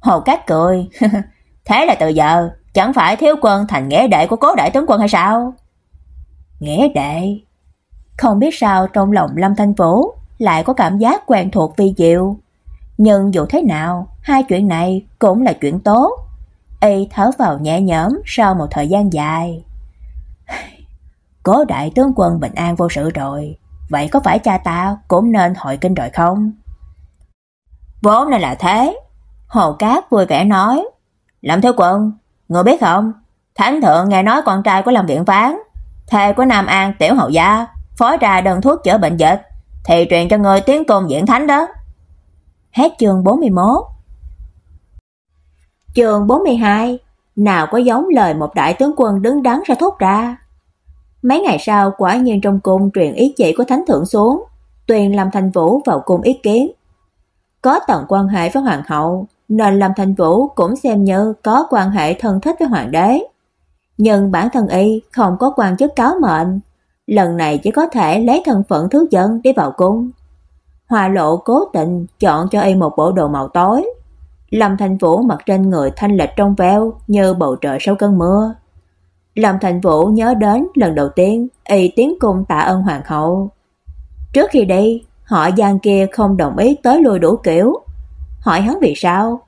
Hồ Cát cười, [LAUGHS] thế là từ giờ chẳng phải thiếu quân thành nghĩa đệ của cố đại tướng quân hay sao? Nghĩa đệ? Không biết sao trong lòng Lâm Thanh Vũ lại có cảm giác quen thuộc vi diệu. Nhưng dù thế nào, hai chuyện này cũng là chuyện tốt. Y thở vào nhẹ nhõm sau một thời gian dài. Cố đại tướng quân bình an vô sự rồi, vậy có phải cha ta cũng nên hội kinh rồi không? Vốn nên là thế. Hồ Cát vui vẻ nói, Lâm Thiếu Quân, Người biết không, Thánh thượng nghe nói con trai của Lâm Viện Phán, thề của Nam An tiểu hậu gia, phối ra đơn thuốc chữa bệnh dịch, thì truyền cho người tiếng tôn diễn thánh đó. Hết chương 41 Chương 42 Nào có giống lời một đại tướng quân đứng đắn ra thốt ra. Mấy ngày sau quả nhiên trong cung truyền ý chỉ của thánh thượng xuống, tuyền Lâm Thành Vũ vào cung ý kiến. Có tận quan hệ với hoàng hậu, nên Lâm Thành Vũ cũng xem như có quan hệ thân thích với hoàng đế. Nhưng bản thân y không có quan chức cáo mệnh, lần này chỉ có thể lấy thân phận thứ dân để vào cung. Hoa Lộ cố tình chọn cho y một bộ đồ màu tối. Lâm Thành Vũ mặc trên người thanh lịch trong veo như bầu trời sau cơn mưa. Lâm Thành Vũ nhớ đến lần đầu tiên y tiến cung tạ ơn hoàng hậu. Trước khi đi, họ Giang kia không đồng ý tới lui đủ kiểu. Hỏi hắn vì sao?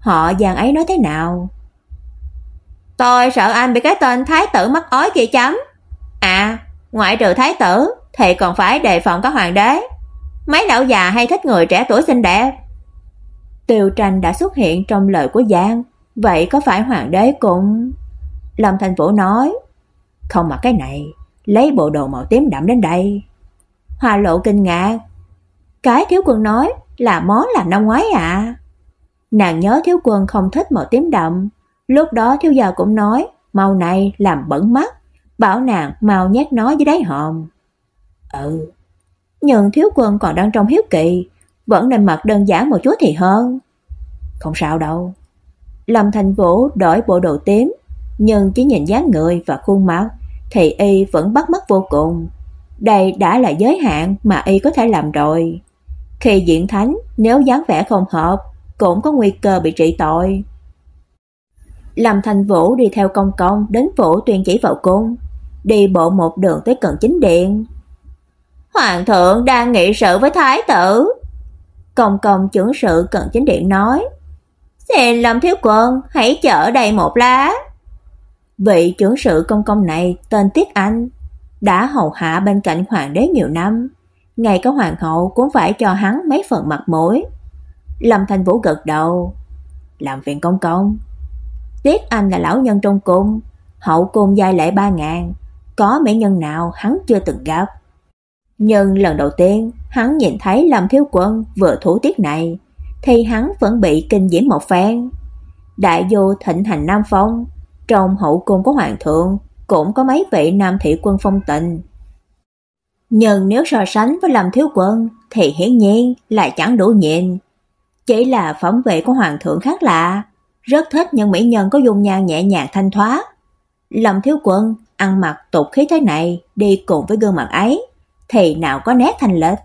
Họ Giang ấy nói thế nào? Tôi sợ anh bị cái tên thái tử mắc ói kia chấm. À, ngoại trừ thái tử thì còn phải đề phòng các hoàng đế. Mấy lão già hay thích người trẻ tuổi xinh đẹp. Tiêu Tranh đã xuất hiện trong lời của Giang, vậy có phải hoàng đế cũng Lâm Thành Vũ nói, không mặc cái này, lấy bộ đồ màu tím đậm đến đây. Hoa Lộ kinh ngạc, cái thiếu quân nói là món làm năm ngoái à? Nàng nhớ thiếu quân không thích màu tím đậm, lúc đó thiếu gia cũng nói màu này làm bẩn mắt, bảo nàng mau nhét nó dưới đáy hòm. Ừ, nhưng thiếu quân còn đang trong hiếu kỳ, vẫn nên mặc đơn giản một chút thì hơn. Không sao đâu. Lâm Thành Vũ đổi bộ đồ tím, nhưng chỉ nhìn dáng người và khuôn mặt thì y vẫn bắt mắt vô cùng. Đây đã là giới hạn mà y có thể làm rồi. Khi diện thánh, nếu dáng vẻ không hợp, cũng có nguy cơ bị trị tội. Lâm Thành Vũ đi theo công công đến phủ tuyên chỉ vào cung, đi bộ một đường tới cận chính điện. Hoàng thượng đang nghị sự với thái tử. Công công trưởng sự cận chính điện nói, "Xin Lâm thiếu quân hãy chở đầy một lá." Vị trưởng sự công công này tên Tiết Anh, đã hầu hạ bên cạnh hoàng đế nhiều năm, ngay cả hoàng hậu cũng phải cho hắn mấy phần mặt mũi. Lâm Thành Vũ gật đầu, làm phiền công công. Tiết Anh là lão nhân trong cung, hậu cung giai lệ ba ngàn, có mỹ nhân nào hắn chưa từng gặp. Nhưng lần đầu tiên, hắn nhìn thấy Lâm Thiếu Quân vừa thủ tiết này, thì hắn vẫn bị kinh diễm một phen. Đại vô thịnh hành Nam Phong, trong hậu cung của hoàng thượng cũng có mấy vị nam thị quân phong tình. Nhưng nếu so sánh với Lâm Thiếu Quân thì hiển nhiên là chẳng đủ nhịn. Chỉ là phẩm vị của hoàng thượng khác lạ, rất thích những mỹ nhân có dung nhan nhẹ nhàng thanh thoát. Lâm Thiếu Quân ăn mặc tục khí thế này đi cùng với gương mặt ấy thì nào có nét thanh lịch.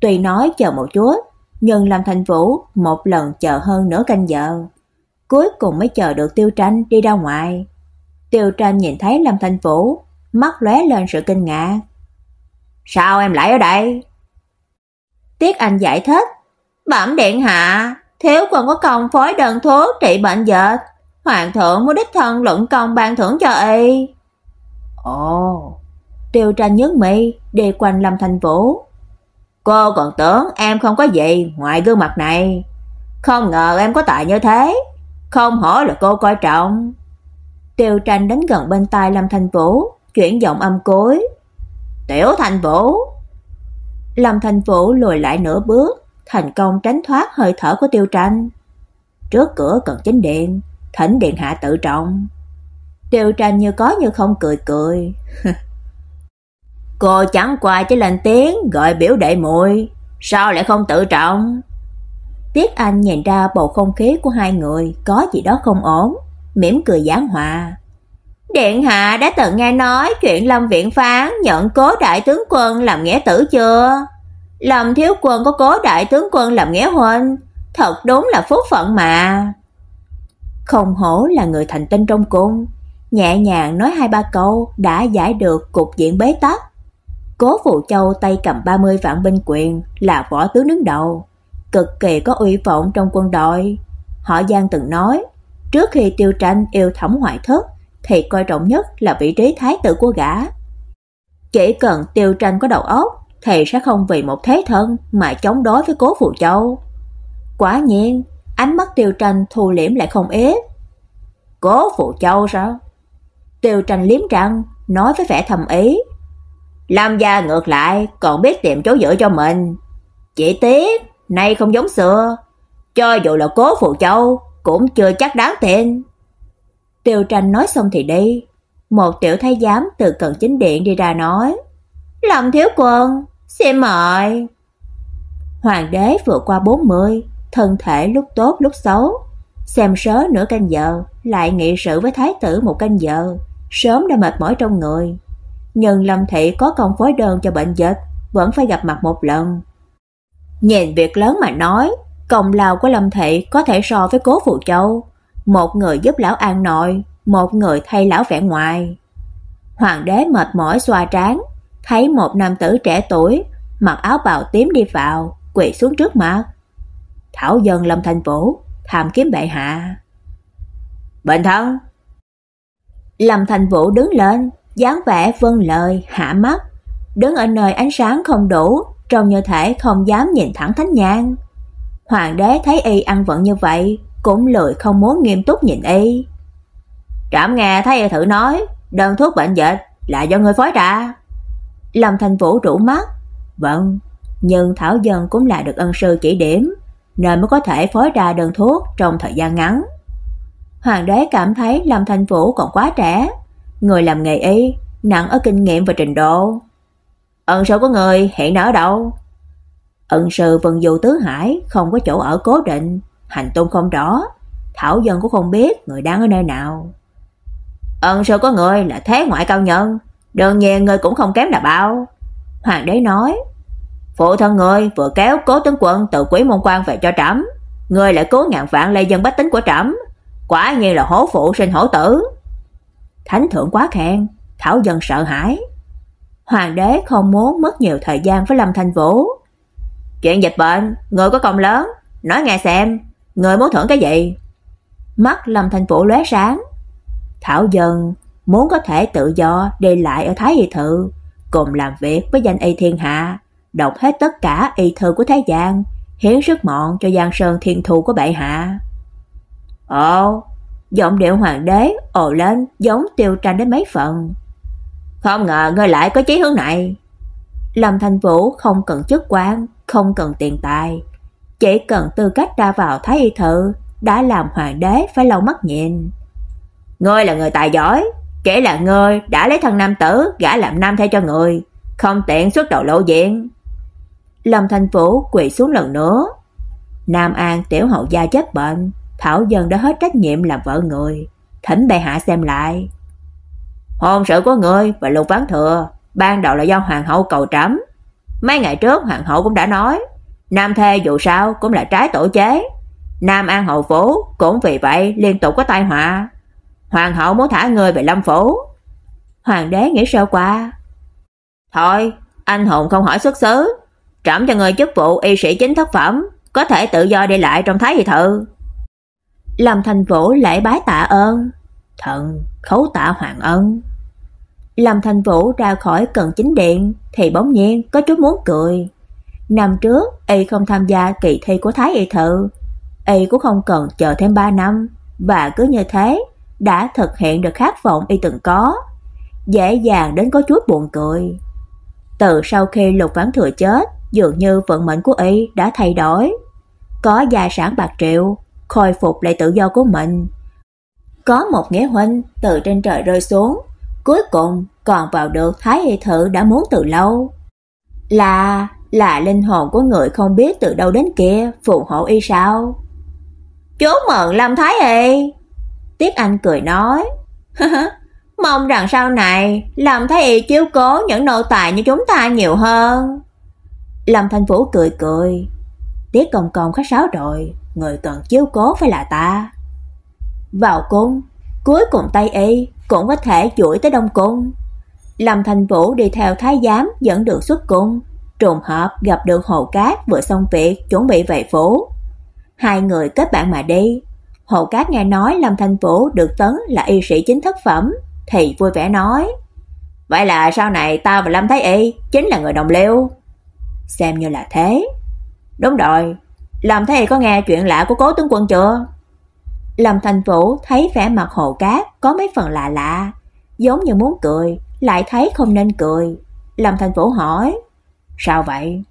Tuy nói chờ một chút, nhưng Lâm Thành Vũ một lần chờ hơn nửa canh giờ cuối cùng mới chờ được Tiêu Tranh đi ra ngoài. Tiêu Tranh nhìn thấy Lâm thành Vũ, mắt lóe lên sự kinh ngạc. "Sao em lại ở đây?" Tiết Anh giải thích, "Bẩm điện hạ, thiếu quân có công phối đơn thuốc trị bệnh dệt, hoàng thượng muốn đích thân luận công ban thưởng cho y." Ồ. Tiêu Tranh nhướng mi, đi quanh Lâm Thành Vũ. Cô còn tưởng em không có gì ngoài gương mặt này, không ngờ em có tài như thế. Không hỏi là cô coi trọng. Tiêu tranh đến gần bên tai Lâm Thành Vũ, chuyển giọng âm cối. Tiểu thành Vũ. Lâm thành Vũ lùi lại nửa bước, thành công tránh thoát hơi thở của Tiêu tranh. Trước cửa cần chính điện, thỉnh điện hạ tự trọng. Tiêu tranh như có như không cười cười. [LAUGHS] Cô chẳng qua chỉ lên tiếng gọi biểu đệ muội, sao lại không tự trọng? Tiết Anh nhìn ra bầu không khí của hai người có gì đó không ổn, mỉm cười giảng hòa. Điện hạ đã từng nghe nói chuyện Lâm Viện Phán nhận cố đại tướng quân làm nghĩa tử chưa? Lâm thiếu quân có cố đại tướng quân làm nghĩa huynh, thật đúng là phúc phận mà. Không hổ là người thành tinh trong cung, nhẹ nhàng nói hai ba câu đã giải được cục diện bế tắc. Cố Phụ Châu tay cầm 30 vạn binh quyền là võ tướng đứng đầu, cực kỳ có uy vọng trong quân đội. Họ Giang từng nói, trước khi Tiêu Tranh yêu thẩm hoại thất thì coi trọng nhất là vị trí thái tử của gã. Chỉ cần Tiêu Tranh có đầu óc thì sẽ không vì một thế thân mà chống đối với Cố Phù Châu. Quả nhiên, ánh mắt Tiêu Tranh thu liễm lại không ít. Cố Phù Châu sao? Tiêu Tranh liếm răng, nói với vẻ thầm ý. Lam gia ngược lại còn biết tìm chỗ dựa cho mình. Chỉ tiếc nay không giống xưa, cho dù là Cố Phụ Châu cũng chưa chắc đáng tin. Tiêu Tranh nói xong thì đi, một tiểu thái giám từ cận chính điện đi ra nói: "Lâm thiếu quân, xin mời." Hoàng đế vừa qua 40, thân thể lúc tốt lúc xấu, xem sớ nửa canh giờ, lại nghị sự với thái tử một canh giờ, sớm đã mệt mỏi trong người. Nhưng Lâm thị có công phối đơn cho bệnh dịch, vẫn phải gặp mặt một lần. Nhìn việc lớn mà nói, công lao của Lâm Thị có thể so với Cố Phụ Châu, một người giúp lão an nội, một người thay lão vẽ ngoài. Hoàng đế mệt mỏi xoa trán, thấy một nam tử trẻ tuổi mặc áo bào tím đi vào, quỳ xuống trước mặt. Thảo dân Lâm Thành Vũ, tham kiếm bệ hạ. Bệnh thân. Lâm Thành Vũ đứng lên, dáng vẻ vâng lời, hạ mắt, đứng ở nơi ánh sáng không đủ, trông như thể không dám nhìn thẳng thánh nhang. Hoàng đế thấy y ăn vận như vậy, cũng lười không muốn nghiêm túc nhìn y. Trảm nghe thấy y thử nói, đơn thuốc bệnh dịch là do người phối ra. Lâm Thành Vũ rủ mắt, vâng, nhưng Thảo Dân cũng là được ân sư chỉ điểm, nên mới có thể phối ra đơn thuốc trong thời gian ngắn. Hoàng đế cảm thấy Lâm Thành Vũ còn quá trẻ, người làm nghề y, nặng ở kinh nghiệm và trình độ. Ân sư của người hiện ở đâu? Ân sư Vân Du Tứ Hải không có chỗ ở cố định, hành tung không rõ, Thảo Dân cũng không biết người đang ở nơi nào. Ân sư có người là thế ngoại cao nhân, đương nhiên người cũng không kém là bao. Hoàng đế nói, phụ thân người vừa kéo cố tướng quân từ quý môn quan về cho trẫm, người lại cố ngạn vạn lây dân bách tính của trẫm, quả nhiên là hổ phụ sinh hổ tử. Thánh thượng quá khen, Thảo Dân sợ hãi. Hoàng đế không muốn mất nhiều thời gian với Lâm Thanh Vũ. Chuyện dịch bệnh, người có công lớn, nói nghe xem, người muốn thưởng cái gì? Mắt Lâm thành Vũ lóe sáng. Thảo dần muốn có thể tự do đi lại ở Thái Y Thự, cùng làm việc với danh y thiên hạ, đọc hết tất cả y thư của thế gian, hiến sức mọn cho Giang Sơn thiên thu của bệ hạ. Ồ, giọng điệu hoàng đế ồ lên giống tiêu tranh đến mấy phần. Không ngờ ngươi lại có chí hướng này. Lâm Thành Vũ không cần chức quan, không cần tiền tài, chỉ cần tư cách ra vào Thái y thự đã làm hoàng đế phải lâu mắt nhìn. Ngươi là người tài giỏi, kể là ngươi đã lấy thân nam tử gả làm nam thay cho người, không tiện xuất đầu lộ diện. Lâm Thành Vũ quỳ xuống lần nữa. Nam An tiểu hậu gia chết bệnh, Thảo Dân đã hết trách nhiệm làm vợ người, thỉnh bệ hạ xem lại. Hôn sự của ngươi và Lục Ván Thừa ban đầu là do hoàng hậu cầu trẫm. Mấy ngày trước hoàng hậu cũng đã nói, nam thê dù sao cũng là trái tổ chế. Nam An hậu phố cũng vì vậy liên tục có tai họa. Hoàng hậu muốn thả ngươi về Lâm phủ. Hoàng đế nghĩ sơ qua. Thôi, anh hùng không hỏi xuất xứ, trảm cho ngươi chức vụ y sĩ chính thất phẩm, có thể tự do đi lại trong thái y thự. Lâm Thành Vũ lễ bái tạ ơn, thần khấu tạ hoàng ân. Lâm Thành Vũ ra khỏi cần chính điện thì bỗng nhiên có chút muốn cười. Năm trước, y không tham gia kỳ thi của Thái y thự, y cũng không cần chờ thêm 3 năm và cứ như thế đã thực hiện được khát vọng y từng có, dễ dàng đến có chút buồn cười. Từ sau khi Lục Vãn Thừa chết, dường như vận mệnh của y đã thay đổi. Có gia sản bạc triệu, khôi phục lại tự do của mình. Có một nghĩa huynh từ trên trời rơi xuống, cuối cùng còn vào được Thái Y Thự đã muốn từ lâu. Là, là linh hồn của người không biết từ đâu đến kia phù hộ y sao? Chúc mừng Lâm Thái Y! Tiết Anh cười nói, mong rằng sau này Lâm Thái Y chiếu cố những nô tài như chúng ta nhiều hơn. Lâm Thanh Vũ cười cười, Tiết Công Công khách sáo rồi, người cần chiếu cố phải là ta. Vào cung, cuối cùng tay Y cũng có thể chuỗi tới Đông Cung. Lâm Thành Vũ đi theo thái giám dẫn đường xuất cung, trùng hợp gặp được Hồ Cát vừa xong việc chuẩn bị về phố Hai người kết bạn mà đi. Hồ Cát nghe nói Lâm Thành Vũ được tấn là y sĩ chính thất phẩm, thì vui vẻ nói: "Vậy là sau này ta và Lâm Thái Y chính là người đồng liêu." Xem như là thế. Đúng rồi, Lâm Thái Y có nghe chuyện lạ của Cố tướng quân chưa? Lâm Thành Vũ thấy vẻ mặt Hồ Cát có mấy phần lạ lạ, giống như muốn cười, lại thấy không nên cười. Lâm Thành Vũ hỏi, sao vậy?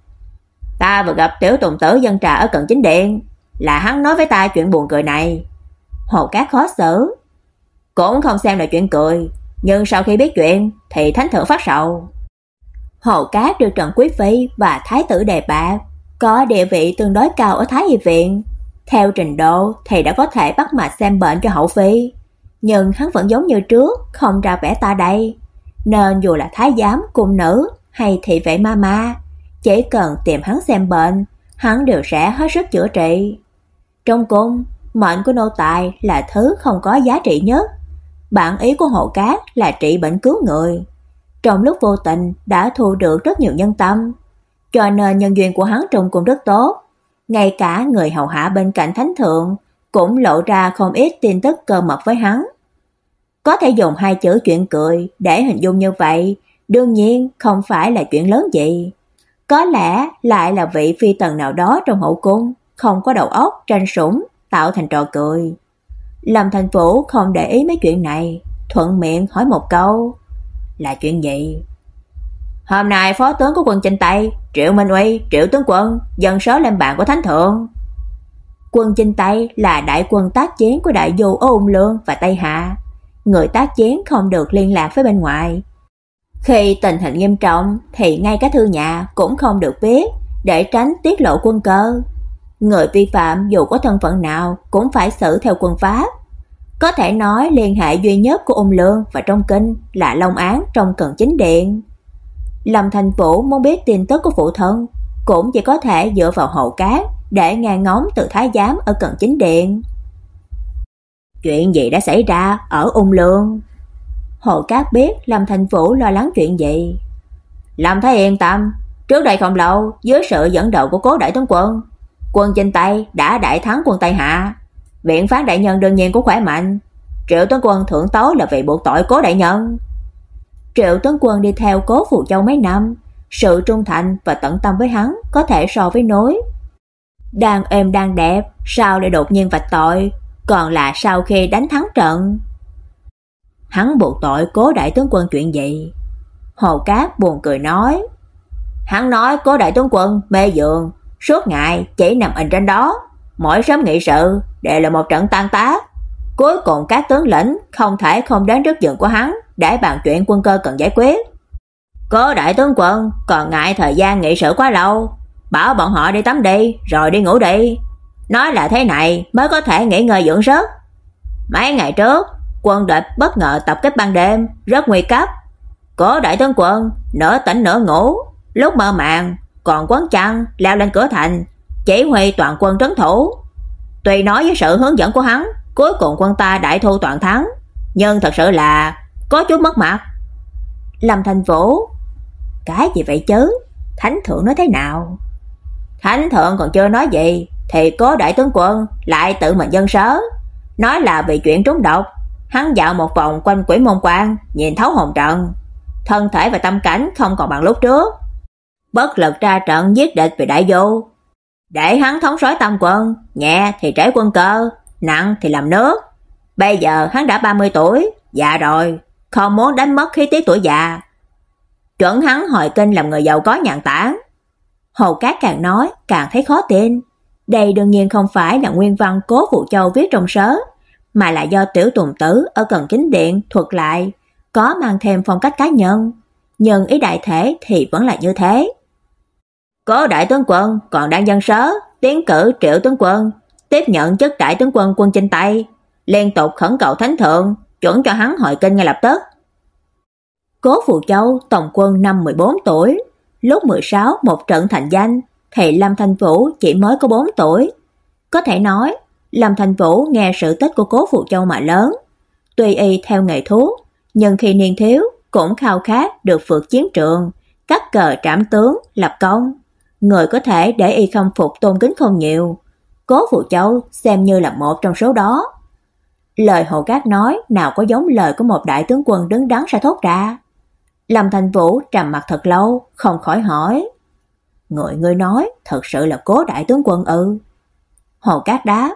Ta vừa gặp tiểu tùng tử dân trà ở cận chính điện, là hắn nói với ta chuyện buồn cười này. Hồ Cát khó xử, cũng không xem là chuyện cười, nhưng sau khi biết chuyện thì thánh thượng phát sầu. Hồ Cát được Trần Quý Phi và Thái tử đề bạc, có địa vị tương đối cao ở Thái y viện, theo trình độ thì đã có thể bắt mạch xem bệnh cho hậu phi, nhưng hắn vẫn giống như trước, không ra vẻ ta đây. Nên dù là thái giám, cung nữ hay thị vệ ma ma, chỉ cần tìm hắn xem bệnh, hắn đều sẽ hết sức chữa trị. Trong cung, mệnh của nô tài là thứ không có giá trị nhất. Bản ý của hộ cát là trị bệnh cứu người. Trong lúc vô tình đã thu được rất nhiều nhân tâm, cho nên nhân duyên của hắn trong cung rất tốt. Ngay cả người hầu hạ bên cạnh thánh thượng cũng lộ ra không ít tin tức cơ mật với hắn. Có thể dùng hai chữ chuyện cười để hình dung như vậy, đương nhiên không phải là chuyện lớn gì. Có lẽ lại là vị phi tần nào đó trong hậu cung, không có đầu óc, tranh sủng, tạo thành trò cười. Lâm Thành Vũ không để ý mấy chuyện này, thuận miệng hỏi một câu. Là chuyện gì? Hôm nay phó tướng của quân Chinh Tây, Triệu Minh Uy, Triệu tướng quân, dẫn số lên bạn của thánh thượng. Quân Chinh Tây là đại quân tác chiến của đại du Ôn Lương và Tây Hạ. Người tác chiến không được liên lạc với bên ngoài. Khi tình hình nghiêm trọng thì ngay cả thư nhà cũng không được biết để tránh tiết lộ quân cơ. Người vi phạm dù có thân phận nào cũng phải xử theo quân pháp. Có thể nói liên hệ duy nhất của Ung Lương và Trong Kinh là Long Án trong cận chính điện. Lâm Thành Vũ muốn biết tin tức của phụ thân, cũng chỉ có thể dựa vào hậu cát để nghe ngóng từ thái giám ở cận chính điện. Chuyện gì đã xảy ra ở Ung Lương? Hồ Cát biết Lâm Thành Vũ lo lắng chuyện gì. Lâm Thái yên tâm, trước đây không lâu, dưới sự dẫn đầu của Cố đại tướng quân, quân trên Tây đã đại thắng quân Tây Hạ. Viện phán đại nhân đương nhiên cũng khỏe mạnh. Triệu tướng quân thượng tấu là vì buộc tội Cố đại nhân. Triệu tướng quân đi theo Cố Phù Châu mấy năm, sự trung thành và tận tâm với hắn có thể so với nối. Đang êm đang đẹp, sao lại đột nhiên vạch tội, còn là sau khi đánh thắng trận. Hắn buộc tội Cố đại tướng quân chuyện gì? Hồ Cát buồn cười nói, hắn nói Cố đại tướng quân mê giường, suốt ngày chỉ nằm ình trên đó, mỗi sớm nghị sự đều là một trận tan tác. Cuối cùng các tướng lĩnh không thể không đến trước giường của hắn để bàn chuyện quân cơ cần giải quyết. Cố đại tướng quân còn ngại thời gian nghị sự quá lâu, bảo bọn họ đi tắm đi rồi đi ngủ đi. Nói là thế này mới có thể nghỉ ngơi dưỡng sức. Mấy ngày trước, quân địch bất ngờ tập kích ban đêm, rất nguy cấp. có đại tướng quân nửa tỉnh nửa ngủ, lúc mơ màng còn quấn chăn leo lên cửa thành, chỉ huy toàn quân trấn thủ. Tuy nói với sự hướng dẫn của hắn, cuối cùng quân ta đại thu toàn thắng, nhưng thật sự là có chút mất mặt. Lâm Thành Vũ, cái gì vậy chứ? Thánh thượng nói thế nào? Thánh thượng còn chưa nói gì, thì Cố đại tướng quân lại tự mình dân sớ, nói là vì chuyện trúng độc, hắn dạo một vòng quanh quỷ môn quan, nhìn thấu hồn trận, thân thể và tâm cảnh không còn bằng lúc trước. Bất lực ra trận giết địch về đại vô, để hắn thống soái tâm quân, nhẹ thì trễ quân cơ, nặng thì làm nước. Bây giờ hắn đã 30 tuổi, già rồi, không muốn đánh mất khí tiết tuổi già. Chuẩn hắn hồi kinh làm người giàu có nhàn tản. Hồ Cát càng nói, càng thấy khó tin. Đây đương nhiên không phải là nguyên văn cố Phụ Châu viết trong sớ, mà là do Tiểu Tùng Tử ở gần kính điện thuật lại, có mang thêm phong cách cá nhân, nhưng ý đại thể thì vẫn là như thế. Cố đại tướng quân còn đang dân sớ, tiến cử Triệu tướng quân, tiếp nhận chức đại tướng quân quân chinh Tây, liên tục khẩn cầu thánh thượng chuẩn cho hắn hội kinh ngay lập tức. Cố Phù Châu tổng quân năm 14 tuổi, lúc 16 một trận thành danh, thì Lâm Thanh Vũ chỉ mới có 4 tuổi. Có thể nói, Lâm thành Vũ nghe sự tích của Cố phụ Châu mà lớn. Tuy y theo nghề thuốc, nhưng khi niên thiếu cũng khao khát được vượt chiến trường, cắt cờ trảm tướng, lập công. Người có thể để y khâm phục tôn kính không nhiều. Cố phụ Châu xem như là một trong số đó. Lời Hồ Cát nói nào có giống lời của một đại tướng quân đứng đắn sẽ thốt ra. Lâm Thành Vũ trầm mặt thật lâu, không khỏi hỏi. Người ngươi nói thật sự là cố đại tướng quân ư? Hồ Cát đáp.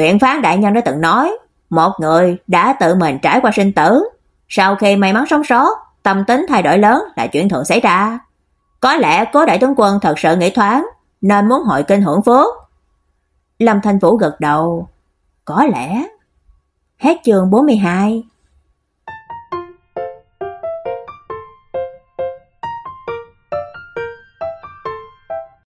Viện phán đại nhân đã từng nói, một người đã tự mình trải qua sinh tử, sau khi may mắn sống sót, tâm tính thay đổi lớn là chuyện thường xảy ra. Có lẽ cố đại tướng quân thật sự nghĩ thoáng, nên muốn hội kinh hưởng phước. Lâm Thanh Vũ gật đầu. Có lẽ. Hết chương 42